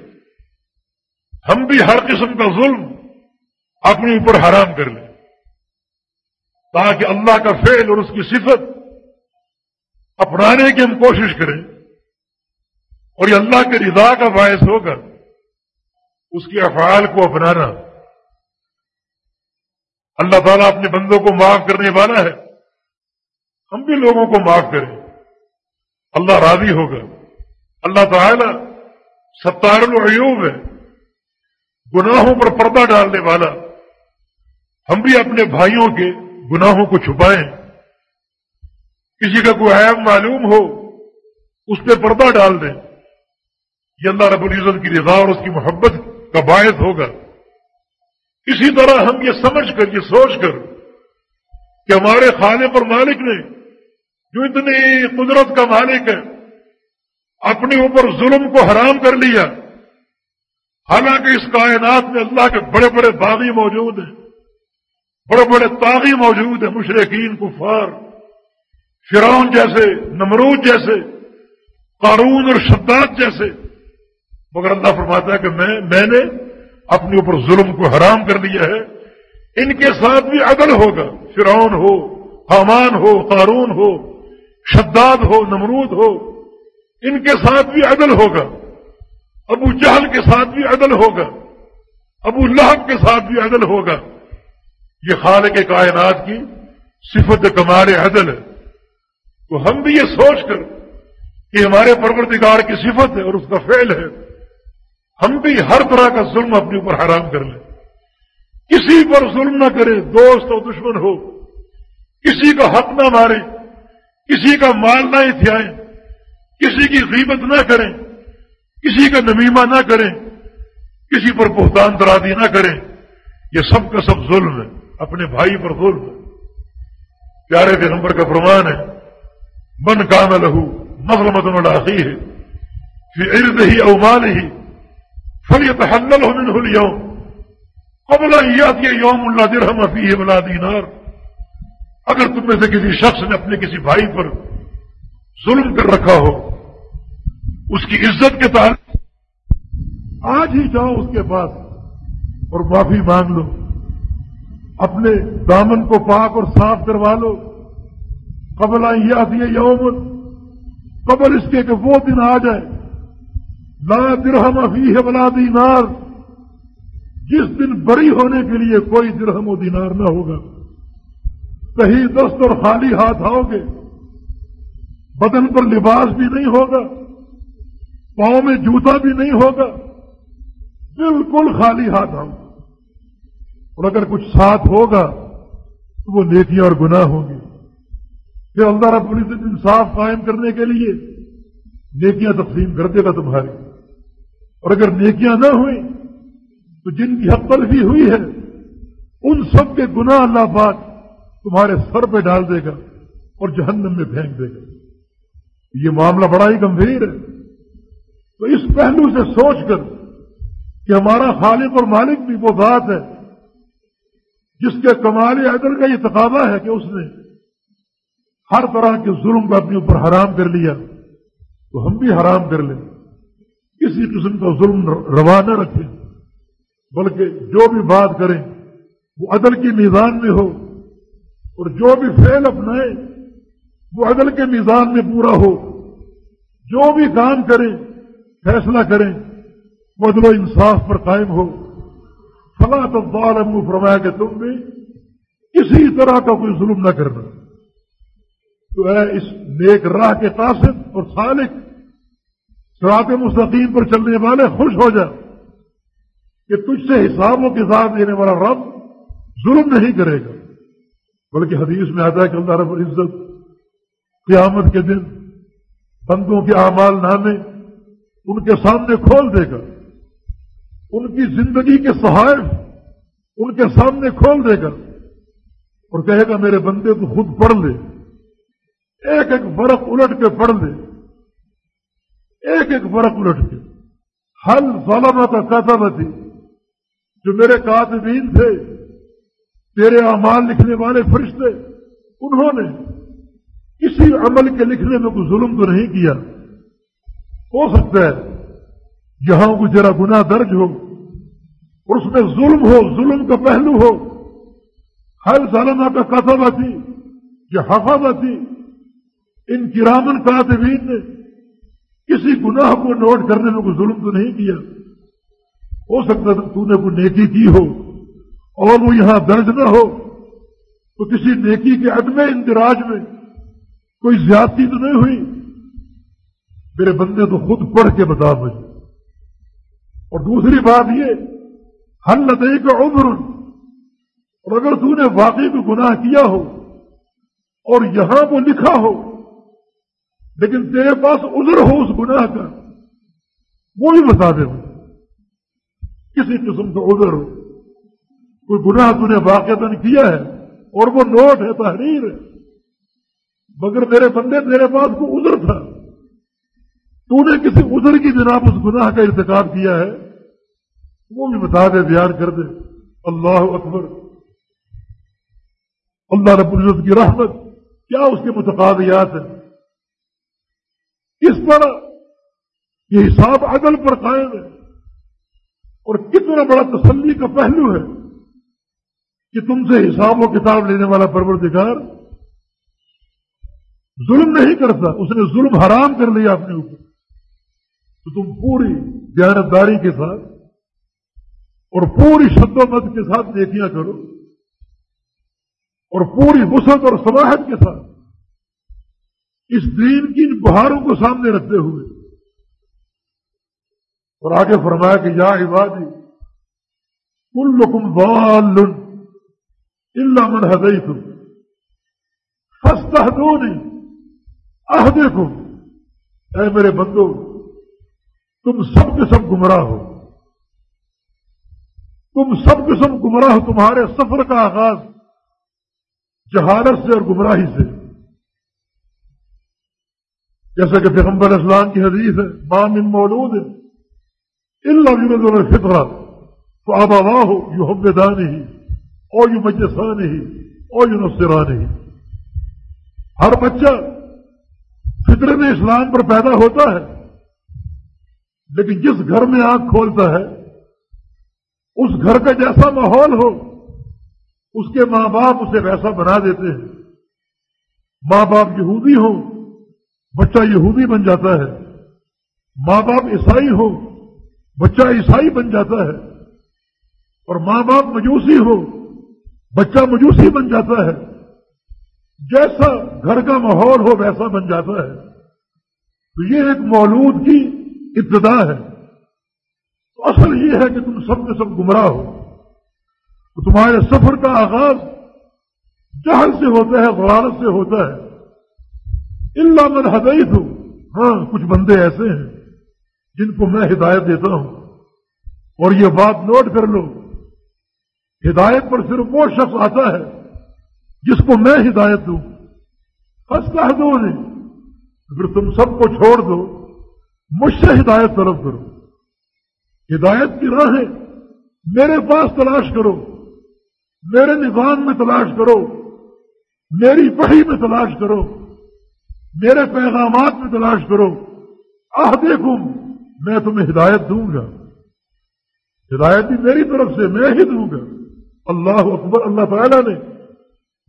ہم بھی ہر قسم کا ظلم اپنے اوپر حرام کر لیں۔ تاکہ اللہ کا فعل اور اس کی صفت اپنانے کی ہم کوشش کریں۔ اور یہ اللہ کے رضا کا باعث ہوگا اس کے افعال کو اپنانا۔ اللہ تعالیٰ اپنے بندوں کو معاف کرنے والا ہے۔ ہم بھی لوگوں کو معاف کریں۔ اللہ راضی ہوگا اللہ تعالیٰ ستار العیوب ہے۔ گناہوں پر پردہ ڈالنے والا۔ ہم بھی اپنے بھائیوں کے گناہوں کو چھپائیں۔ کسی کا کوئی عیب معلوم ہو، اس پہ پردہ ڈال دیں۔ یہ اللہ رب العزت کی رضا اور اس کی محبت کا باعث ہوگا۔ اسی طرح ہم یہ سمجھ کر، یہ سوچ کر کہ ہمارے خالق اور مالک نے جو اتنی قدرت کا مالک ہے، اپنے اوپر ظلم کو حرام کر لیا۔ حالانکہ اس کائنات میں اللہ کے بڑے بڑے باغی موجود ہیں۔ بڑے بڑے تاغی موجود ہیں مشرقین کفار، فرعون جیسے، نمرود جیسے، قارون اور شداد جیسے۔ مگر اللہ فرماتا ہے کہ میں میں نے اپنے اوپر ظلم کو حرام کر دیا ہے۔ ان کے ساتھ بھی عدل ہوگا، فرعون ہو، حامان ہو، قارون ہو، شداد ہو، نمرود ہو۔ ان کے ساتھ بھی عدل ہوگا۔ ابو جہل کے ساتھ بھی عدل ہوگا۔ ابو لہب کے ساتھ بھی عدل ہوگا۔ یہ خالق کائنات کی صفت کمال عدل ہے۔ تو ہم بھی یہ سوچ کر کہ ہمارے پروردگار کی صفت ہے اور اس کا فعل ہے۔ ہم بھی ہر طرح کا ظلم اپنے اوپر حرام کر لیں۔ کسی پر ظلم نہ کرے، دوست اور دشمن ہو۔ کسی کا حق نہ مارے، کسی کا مال نہ اتیائیں کسی کی غیبت نہ کریں۔ کسی کا نمیمہ نہ کریں۔ کسی پر بہتان درادی نہ کریں۔ یہ سب کا سب ظلم ہے۔ اپنے بھائی پر ظلم پیارے کے نمبر کا فرمان ہے، من کام لہو مغرمت ملاقی ہے پھر ارد ہی اومان ہی فلیت حل ہو یوم قبل یاد یہ یوم اللہ درہم افی بلا دینار۔ اگر تم میں سے کسی شخص نے اپنے کسی بھائی پر ظلم کر رکھا ہو، اس کی عزت کے تحت آج ہی جاؤ اس کے پاس اور معافی مانگ لو۔ اپنے دامن کو پاک اور صاف کروا لو۔ قبل آئی آتی یوم، قبل اس کے کہ وہ دن آ جائے۔ لا درہم افی ہے بلا دینار۔ جس دن بڑی ہونے کے لیے کوئی درہم و دینار نہ ہوگا۔ کہیں دست اور خالی ہاتھ آؤ گے۔ بدن پر لباس بھی نہیں ہوگا۔ پاؤں میں جوتا بھی نہیں ہوگا۔ بالکل خالی ہاتھ ہوں اور اگر کچھ ساتھ ہوگا تو وہ نیکیاں اور گناہ ہوں گے۔ پھر اللہ رب العزت انصاف قائم کرنے کے لیے نیکیاں تقسیم کر دے گا تمہاری۔ اور اگر نیکیاں نہ ہوئیں تو جن کی حق تلفی ہوئی ہے، ان سب کے گناہ اللہ پاک تمہارے سر پہ ڈال دے گا اور جہنم میں پھینک دے گا۔ یہ معاملہ بڑا ہی گمبھیر ہے۔ تو اس پہلو سے سوچ کر کہ ہمارا خالق اور مالک بھی وہ ذات ہے جس کے کمال عدل کا یہ تقاضا ہے کہ اس نے ہر طرح کے ظلم کو اپنے اوپر حرام کر لیا، تو ہم بھی حرام کر لیں۔ کسی قسم کا ظلم روا نہ رکھیں۔ بلکہ جو بھی بات کریں، وہ عدل کی میزان میں ہو اور جو بھی فعل اپنائے وہ عدل کے میزان میں پورا ہو۔ جو بھی کام کریں، فیصلہ کریں بدل و انصاف پر قائم ہو۔ فلاں تو ظالم فرمایا کہ تم بھی کسی طرح کا کوئی ظلم نہ کرنا۔ تو اے اس نیک راہ کے قاصد اور سالک سرات مستقیم پر چلنے والے خوش ہو جا کہ تجھ سے حساب و کتاب دینے والا رب ظلم نہیں کرے گا۔ بلکہ حدیث میں آتا ہے کہ اللہ رب العزت قیامت کے دن بندوں کے اعمال نامے ان کے سامنے کھول دے گا۔ ان کی زندگی کے صحائف ان کے سامنے کھول دے گا اور کہے گا میرے بندے تو خود پڑھ لے، ایک ایک فرق الٹ کے پڑھ لے، ایک ایک فرق الٹ کے۔ حل ظالمہ کا کاتب تھی جو میرے کاتبین تھے، تیرے اعمال لکھنے والے فرشتے، انہوں نے کسی عمل کے لکھنے میں کوئی ظلم تو نہیں کیا۔ ہو سکتا ہے جہاں کو ذرا گناہ درج ہو اور اس میں ظلم ہو، ظلم کا پہلو ہو۔ ہر سالانہ کا کتب آتی یا حفاظ آتی ان کرامن کاتبین نے کسی گناہ کو نوٹ کرنے میں کوئی ظلم تو نہیں کیا۔ ہو سکتا تھا تو نے کوئی نیکی کی ہو، اور وہ یہاں درج نہ ہو۔ تو کسی نیکی کے عدم اندراج میں کوئی زیادتی تو نہیں ہوئی۔ میرے بندے تو خود پڑھ کے بتا مجھے۔ اور دوسری بات یہ ہر لتے کا عمر اور اگر تو نے واقعی کو گناہ کیا ہو، اور یہاں وہ لکھا ہو، لیکن تیرے پاس عذر ہو اس گناہ کا، وہ بھی بتا دے۔ کسی قسم کا عذر ہو کوئی گناہ تو نے واقع کیا ہے، اور وہ نوٹ ہے، تحریر ہے، مگر میرے بندے تیرے پاس کو عذر تھا۔ تو نے کسی عذر کی جناب اس گناہ کا ارتکاب کیا ہے؟ وہ بھی بتا دے، بیان کر دے۔ اللہ اکبر۔ اللہ رب العزت کی رحمت۔ کیا اس کے متقاضیات ہیں؟ کس طرح یہ حساب عدل پر قائم ہے۔ اور کتنا بڑا تسلی کا پہلو ہے کہ تم سے حساب و کتاب لینے والا پروردگار ظلم نہیں کرتا، اس نے ظلم حرام کر لیا اپنے اوپر۔ تو تم پوری دیانتداری کے ساتھ اور پوری شد و مت کے ساتھ نیکیاں کرو اور پوری وسعت اور صلاحت کے ساتھ اس دین کی ان بہاروں کو سامنے رکھتے ہوئے اور آگے فرمایا کہ یا عبادی کل لکم بال اللہ من ہدئی تم فستا دو نہیں آہ اے میرے بندو تم سب کے سب گمراہ ہو۔ تم سب کے سب گمراہ تمہارے سفر کا آغاز جہالت سے اور گمراہی سے۔ جیسا کہ پیغمبر اسلام کی حدیث ہے مام ان مولود ہے اللہ فطرہ تو آبا واہ ہو یو حمدان ہی اور یو مجسان ہی اور یو نفسران ہی ہر بچہ فطرت اسلام پر پیدا ہوتا ہے۔ لیکن جس گھر میں آنکھ کھولتا ہے، اس گھر کا جیسا ماحول ہو، اس کے ماں باپ اسے ویسا بنا دیتے ہیں۔ ماں باپ یہودی ہو بچہ یہودی بن جاتا ہے۔ ماں باپ عیسائی ہو بچہ عیسائی بن جاتا ہے۔ اور ماں باپ مجوسی ہو بچہ مجوسی بن جاتا ہے۔ جیسا گھر کا ماحول ہو، ویسا بن جاتا ہے۔ تو یہ ایک مولود کی ابتدا ہے۔ تو اصل یہ ہے کہ تم سب کے سب گمراہ ہو۔ تو تمہارے سفر کا آغاز جہل سے ہوتا ہے، غرارت سے ہوتا ہے۔ اللہ من ہدایت ہوں ہاں کچھ بندے ایسے ہیں جن کو میں ہدایت دیتا ہوں۔ اور یہ بات نوٹ کر لو، ہدایت پر صرف وہ شخص آتا ہے جس کو میں ہدایت دوں۔ ہنستا دو نہیں اگر تم سب کو چھوڑ دو مجھ سے ہدایت طلب کرو۔ ہدایت کی راہیں میرے پاس تلاش کرو۔ میرے نظام میں تلاش کرو۔ میری پڑھی میں تلاش کرو۔ میرے پیغامات میں تلاش کرو۔ آہ دیکھوں میں تمہیں ہدایت دوں گا۔ ہدایت بھی میری طرف سے، میں ہی دوں گا۔ اللہ اکبر، اللہ تعالیٰ نے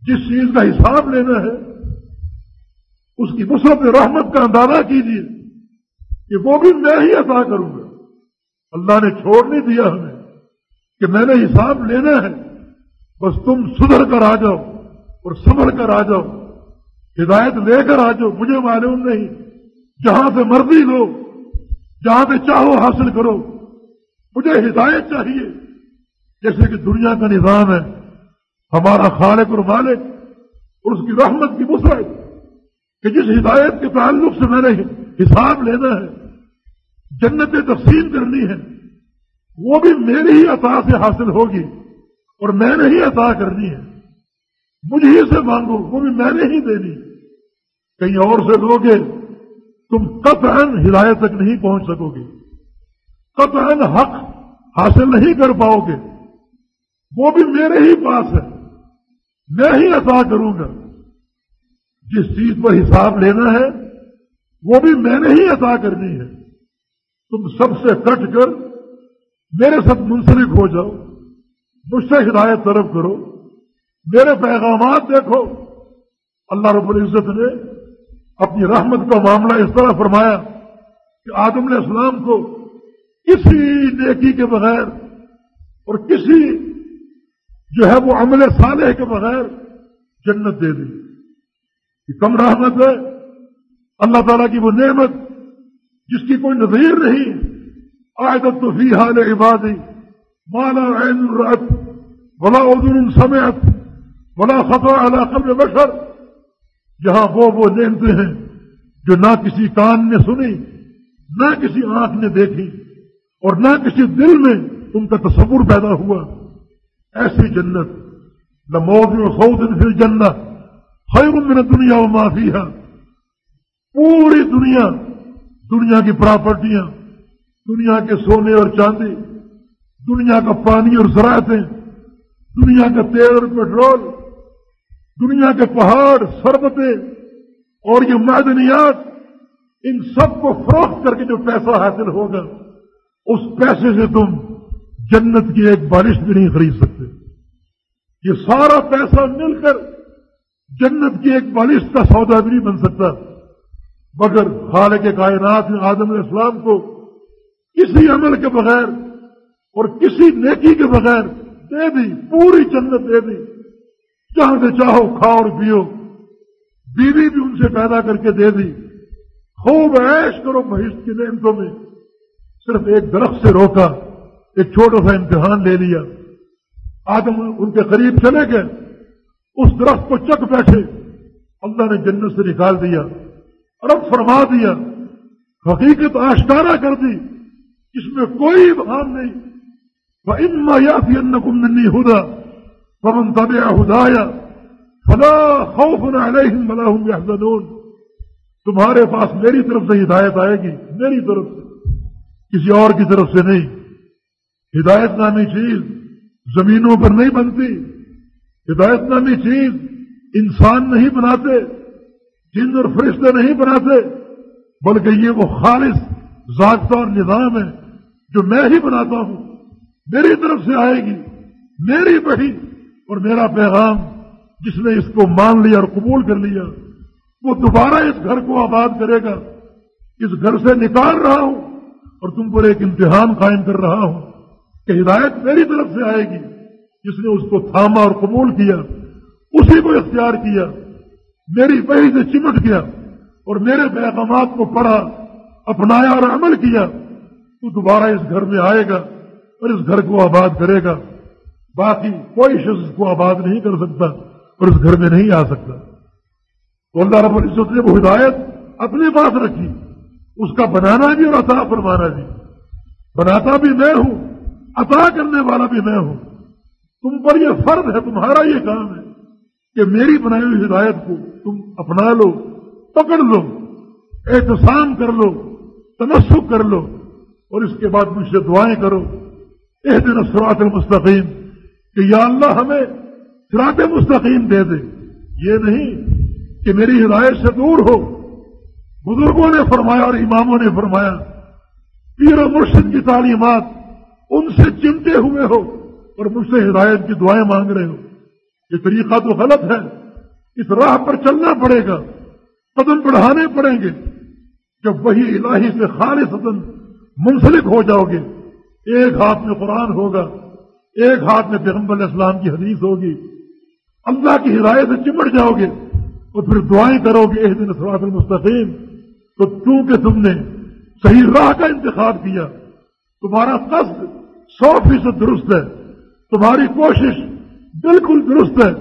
جس چیز کا حساب لینا ہے، اس کی مسرت رحمت کا اندازہ کیجیے۔ کہ وہ بھی میں ہی عطا کروں گا۔ اللہ نے چھوڑ نہیں دیا ہمیں کہ میں نے حساب لینا ہے۔ بس تم سدھر کر آ جاؤ اور سنبھل کر آ جاؤ۔ ہدایت لے کر آ جاؤ، مجھے معلوم نہیں۔ جہاں سے مرضی لو، جہاں سے چاہو حاصل کرو۔ مجھے ہدایت چاہیے۔ جیسے کہ دنیا کا نظام ہے، ہمارا خالق اور مالک اور اس کی رحمت کی مسرت کہ جس ہدایت کے تعلق سے میں نے حساب لینا ہے جنت تقسیم کرنی ہے وہ بھی میری ہی عطا سے حاصل ہوگی اور میں نے ہی عطا کرنی ہے۔ مجھ ہی سے مانگو، وہ بھی میں نے ہی دینی۔ کہیں اور سے لوگے، تم قطعا ہدایت تک نہیں پہنچ سکو گے قطعا حق حاصل نہیں کر پاؤ گے وہ بھی میرے ہی پاس ہے۔ میں ہی عطا کروں گا۔ جس چیز پر حساب لینا ہے، وہ بھی میں نے ہی عطا کرنی ہے۔ تم سب سے کٹ کر میرے ساتھ منسلک ہو جاؤ، مجھ سے ہدایت طرف کرو۔ میرے پیغامات دیکھو۔ اللہ رب العزت نے اپنی رحمت کا معاملہ اس طرح فرمایا کہ آدم علیہ السلام کو کسی نیکی کے بغیر اور کسی جو ہے وہ عمل صالح کے بغیر جنت دے دی۔ یہ کم رحمت ہے۔ اللہ تعالیٰ کی وہ نعمت جس کی کوئی نظیر نہیں۔ آیت تو فی حال عبادی مالا عین الرت بلا ادر سمیت بلا خطا علا قبل بشر۔ جہاں وہ وہ نعمتیں ہیں جو نہ کسی کان نے سنی، نہ کسی آنکھ نے دیکھی، اور نہ کسی دل میں ان کا تصور پیدا ہوا۔ ایسی جنت نہ موضوع سعود پھر جنت خیر من دنیا و معافی ہے پوری دنیا دنیا کی پراپرٹیاں، دنیا کے سونے اور چاندی، دنیا کا پانی اور زراعتیں دنیا کا تیل اور پیٹرول، دنیا کے پہاڑ، سربتیں اور یہ معدنیات، ان سب کو فروخت کر کے جو پیسہ حاصل ہوگا، اس پیسے سے تم جنت کی ایک بارش بھی نہیں خرید سکتے۔ یہ سارا پیسہ مل کر جنت کی ایک بارش کا سودا بھی نہیں بن سکتا۔ مگر خالق کے کائنات نے آدم علیہ السلام کو کسی عمل کے بغیر اور کسی نیکی کے بغیر دے دی، پوری جنت دے دی۔ جہاں سے چاہو کھاؤ اور پیو۔ بیوی بھی ان سے پیدا کر کے دے دی۔ خوب عیش کرو بہشت کی نعمتوں میں۔ صرف ایک درخت سے روکا، ایک چھوٹا سا امتحان لے لیا۔ آدم ان کے قریب چلے گئے۔ اس درخت کو چک بیٹھے۔ اللہ نے جنت سے نکال دیا۔ اور فرما دیا، حقیقت آشکارا کر دی، اس میں کوئی بہان نہیں۔ وہ ان یا ان کمنی ہدا پمن طب ہدایا فلا خوف علیہم ولا هم يحزنون۔ تمہارے پاس میری طرف سے ہدایت آئے گی، میری طرف سے، کسی اور کی طرف سے نہیں۔ ہدایت نامی چیز زمینوں پر نہیں بنتی۔ ہدایت نامی چیز انسان نہیں بناتے۔ جن اور فرشتے نہیں بناتے، بلکہ یہ وہ خالص ضابطہ اور نظام ہے جو میں ہی بناتا ہوں۔ میری طرف سے آئے گی، میری بڑی اور میرا پیغام جس نے اس کو مان لیا اور قبول کر لیا، وہ دوبارہ اس گھر کو آباد کرے گا۔ اس گھر سے نکال رہا ہوں اور تم پر ایک امتحان قائم کر رہا ہوں کہ ہدایت میری طرف سے آئے گی۔ جس نے اس کو تھاما اور قبول کیا، اسی کو اختیار کیا۔ میری بہی سے چمٹ گیا اور میرے پیغامات کو پڑھا، اپنایا اور عمل کیا۔ تو دوبارہ اس گھر میں آئے گا اور اس گھر کو آباد کرے گا۔ باقی کوئی شخص کو آباد نہیں کر سکتا اور اس گھر میں نہیں آ سکتا۔ تو اللہ رب العزت نے وہ ہدایت اپنے پاس رکھی۔ اس کا بنانا بھی اور عطا فرمانا بھی۔ بناتا بھی میں ہوں، عطا کرنے والا بھی میں ہوں۔ تم پر یہ فرض ہے، تمہارا یہ کام ہے۔ کہ میری بنائی ہوئی ہدایت کو تم اپنا لو، پکڑ لو، احتسام کر لو تنسک کر لو، اور اس کے بعد مجھ سے دعائیں کرو۔ ایک دن سرات المستقیم، کہ یا اللہ ہمیں سرات مستقیم دے دے۔ یہ نہیں کہ میری ہدایت سے دور ہو۔ بزرگوں نے فرمایا اور اماموں نے فرمایا، پیر و مرشد کی تعلیمات ان سے چمٹے ہوئے ہو اور مجھ سے ہدایت کی دعائیں مانگ رہے ہو۔ یہ طریقہ تو غلط ہے۔ اس راہ پر چلنا پڑے گا، قدم بڑھانے پڑیں گے۔ جب وہی الہی سے خالص منسلک ہو جاؤ گے، ایک ہاتھ میں قرآن ہوگا، ایک ہاتھ میں پیغمبر اسلام کی حدیث ہوگی۔ اللہ کی ہدایت سے چمٹ جاؤ گے اور پھر دعائیں کرو گے ایک دن سراط المستقیم۔ تو چونکہ تم نے صحیح راہ کا انتخاب کیا، تمہارا قصد سو فیصد درست ہے۔ تمہاری کوشش بالکل درست ہے۔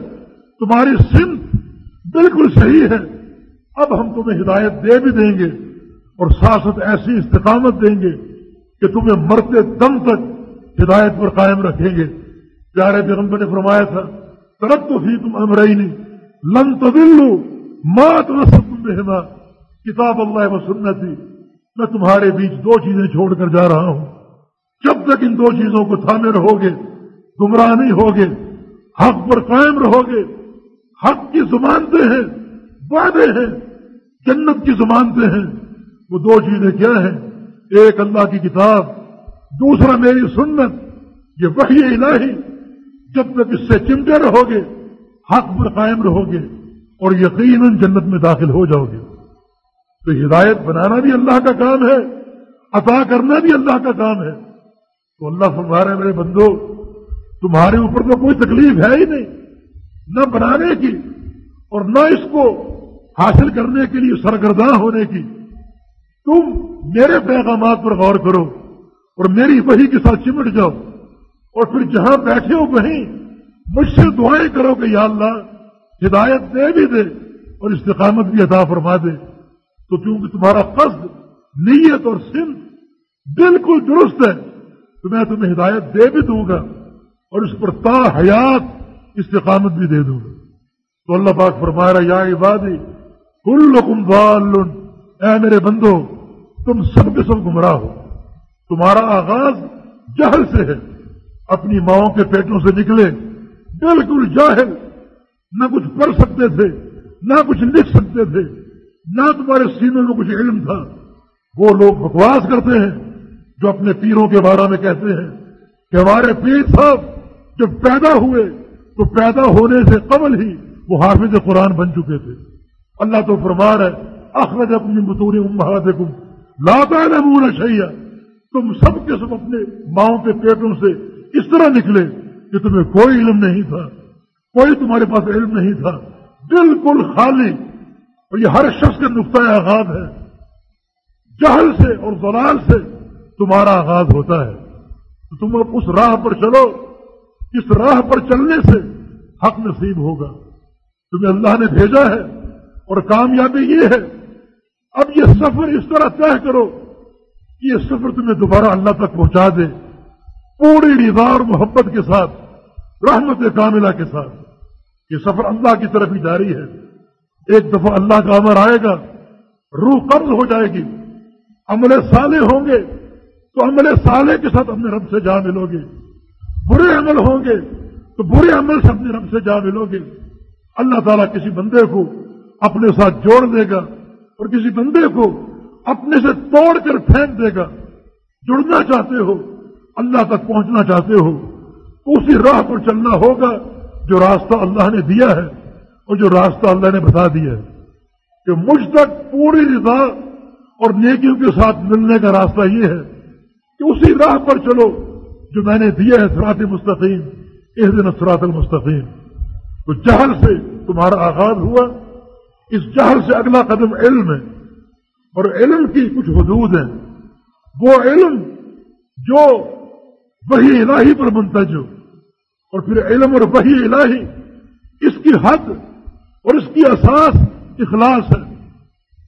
تمہاری سمت بالکل صحیح ہے۔ اب ہم تمہیں ہدایت دے بھی دیں گے اور ساتھ ایسی استقامت دیں گے کہ تمہیں مرتے دم تک ہدایت پر قائم رکھیں گے۔ پیارے پیغمبر نے فرمایا تھا ترق تو فی تم امرئی نہیں لن تدلو مات رہنا کتاب اللہ و سنتی، میں تمہارے بیچ دو چیزیں چھوڑ کر جا رہا ہوں۔ جب تک ان دو چیزوں کو تھامے رہو گے، گمراہ نہیں ہوگے۔ حق پر قائم رہو گے۔ حق کی زمانتے ہیں، وعدے ہیں، جنت کی زمانتے ہیں۔ وہ دو چیزیں کیا ہیں؟ ایک اللہ کی کتاب، دوسرا میری سنت، یہ وحی الہی۔ جب تک اس سے چمٹے رہو گے، حق پر قائم رہو گے اور یقیناً جنت میں داخل ہو جاؤ گے۔ تو ہدایت بنانا بھی اللہ کا کام ہے، عطا کرنا بھی اللہ کا کام ہے۔ تو اللہ فرما رہے میرے بندو تمہارے اوپر تو کوئی تکلیف ہے ہی نہیں، نہ بنانے کی اور نہ اس کو حاصل کرنے کے لیے سرگرداں ہونے کی۔ تم میرے پیغامات پر غور کرو اور میری وہی کے ساتھ چمٹ جاؤ۔ اور پھر جہاں بیٹھے ہو وہیں مجھ سے دعائیں کرو کہ یا اللہ، ہدایت دے بھی دے اور استقامت بھی عطا فرما دے۔ تو کیونکہ تمہارا قصد، نیت اور سن بالکل درست ہے، تو میں تمہیں ہدایت دے بھی دوں گا۔ اور اس پر تا حیات استقامت بھی دے دوں گا۔ تو اللہ پاک فرما رہا یا عبادی کل کل اے میرے بندو، تم سب کے سب گمراہ ہو۔ تمہارا آغاز جہل سے ہے۔ اپنی ماؤں کے پیٹوں سے نکلے، بالکل جاہل، نہ کچھ پڑھ سکتے تھے، نہ کچھ لکھ سکتے تھے، نہ تمہارے سینوں میں کچھ علم تھا۔ وہ لوگ بکواس کرتے ہیں، جو اپنے پیروں کے بارے میں کہتے ہیں کہ ہمارے پیر صاحب جب پیدا ہوئے تو پیدا ہونے سے قبل ہی وہ حافظ قرآن بن چکے تھے۔ اللہ تو فرمار ہے، اخرج اپنی بطور امہاتکم لا تعلمون شیئا۔ تم سب کے سب اپنے ماؤں کے پیٹوں سے اس طرح نکلے کہ تمہیں کوئی علم نہیں تھا، کوئی تمہارے پاس علم نہیں تھا۔ بالکل خالی۔ اور یہ ہر شخص کا نقطۂ آغاز ہے۔ جہل سے اور زلال سے تمہارا آغاز ہوتا ہے۔ تو تم اب اس راہ پر چلو۔ اس راہ پر چلنے سے حق نصیب ہوگا۔ تمہیں اللہ نے بھیجا ہے اور کامیابی یہ ہے۔ اب یہ سفر اس طرح طے کرو کہ یہ سفر تمہیں دوبارہ اللہ تک پہنچا دے۔ پوری رضا اور محبت کے ساتھ، رحمت کاملہ کے ساتھ۔ یہ سفر اللہ کی طرف ہی جاری ہے۔ ایک دفعہ اللہ کا امر آئے گا، روح قبض ہو جائے گی۔ عمل سالے ہوں گے تو عمل سالے کے ساتھ اپنے رب سے جا ملو گے۔ برے عمل ہوں گے تو برے عمل سے اپنے رب سے جا ملو گے۔ اللہ تعالیٰ کسی بندے کو اپنے ساتھ جوڑ دے گا اور کسی بندے کو اپنے سے توڑ کر پھینک دے گا۔ جڑنا چاہتے ہو، اللہ تک پہنچنا چاہتے ہو تو اسی راہ پر چلنا ہوگا جو راستہ اللہ نے دیا ہے اور جو راستہ اللہ نے بتا دیا ہے۔ کہ مجھ تک پوری رضا اور نیکیوں کے ساتھ ملنے کا راستہ یہ ہے کہ اسی راہ پر چلو۔ جو میں نے دیا ہے سرات مستقیم اس دن سرات المستقیم۔ تو جہل سے تمہارا آغاز ہوا، اس جہل سے اگلا قدم علم ہے۔ اور علم کی کچھ حدود ہیں۔ وہ علم جو وہی الہی پر منتج ہو۔ اور پھر علم اور وہی الہی اس کی حد اور اس کی اساس اخلاص ہے۔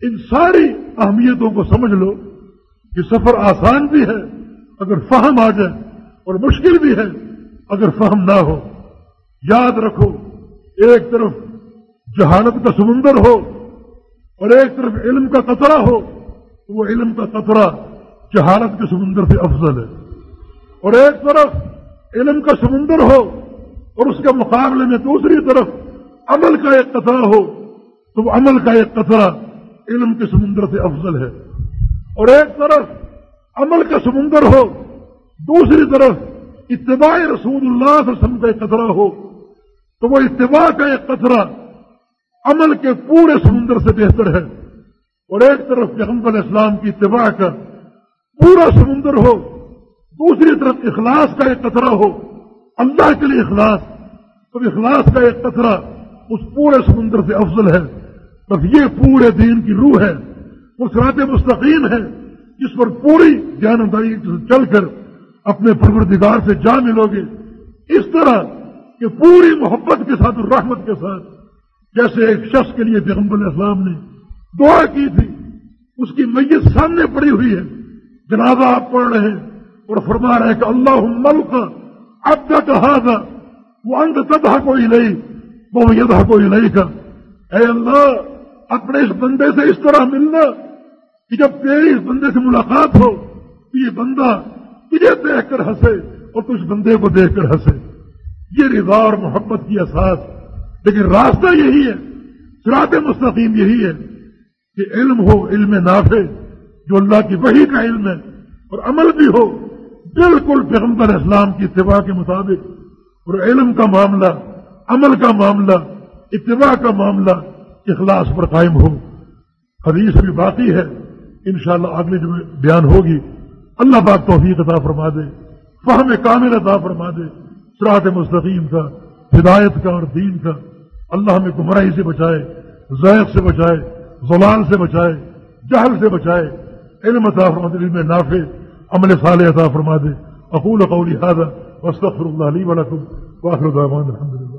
ان ساری اہمیتوں کو سمجھ لو کہ سفر آسان بھی ہے، اگر فہم آ جائے اور مشکل بھی ہے، اگر فہم نہ ہو۔ یاد رکھو، ایک طرف جہانت کا سمندر ہو اور ایک طرف علم کا قطرہ ہو، تو وہ علم کا قطرہ جہانت کے سمندر سے افضل ہے۔ اور ایک طرف علم کا سمندر ہو اور اس کے مقابلے میں دوسری طرف عمل کا ایک قطرہ ہو، تو وہ عمل کا ایک قطرہ علم کے سمندر سے افضل ہے۔ اور ایک طرف عمل کا سمندر ہو دوسری طرف اتباع رسول اللہ صلی اللہ علیہ وسلم کا ایک قطرہ ہو، تو وہ اتباع کا ایک قطرہ عمل کے پورے سمندر سے بہتر ہے۔ اور ایک طرف پیغمبر اسلام کی اتباع کا پورا سمندر ہو، دوسری طرف اخلاص کا ایک قطرہ ہو، اللہ کے لیے اخلاص۔ تو اخلاص کا ایک قطرہ اس پورے سمندر سے افضل ہے۔ بس یہ پورے دین کی روح ہے، وہ سرات مستقیم ہے، جس پر پوری جانداری چل کر اپنے پروردگار سے جا ملو گے اس طرح کہ پوری محبت کے ساتھ اور رحمت کے ساتھ جیسے ایک شخص کے لیے پیغمبر اسلام نے دعا کی تھی، اس کی میت سامنے پڑی ہوئی ہے۔ جنازہ آپ پڑھ رہے ہیں اور فرما رہے ہیں کہ اللہ ملک اب تک کہا وہ انت تدہ کوئی نہیں وہ یدہ کوئی نہیں کا اے اللہ، اپنے اس بندے سے اس طرح ملنا کہ جب تیری اس بندے سے ملاقات ہو تو یہ بندہ تجھے دیکھ کر ہنسے اور تجھ بندے کو دیکھ کر ہنسے۔ یہ رضا اور محبت کی احساس لیکن راستہ یہی ہے سرات مستقیم یہی ہے کہ علم ہو، علم نافع، جو اللہ کی وحی کا علم ہے، اور عمل بھی ہو، بالکل پیغمبر اسلام کی اتباع کے مطابق۔ اور علم کا معاملہ، عمل کا معاملہ، اتباع کا معاملہ اخلاص پر قائم ہو۔ حدیث بھی باقی ہے، انشاءاللہ شاء آگے جو بیان ہوگی۔ اللہ پاک توفیق عطا فرما دے، فہم کامل عطا فرما دے سراط مستقیم کا، ہدایت کا اور دین کا۔ اللہ ہمیں گمراہی سے بچائے، ذائق سے بچائے زلال سے بچائے، جہل سے بچائے۔ علم عطا فرما دے، علم نافع، عمل صالح عطا فرما دے۔ اقول قولی هذا، واستغفر الله لي ولكم واخر دعوانا الحمد لله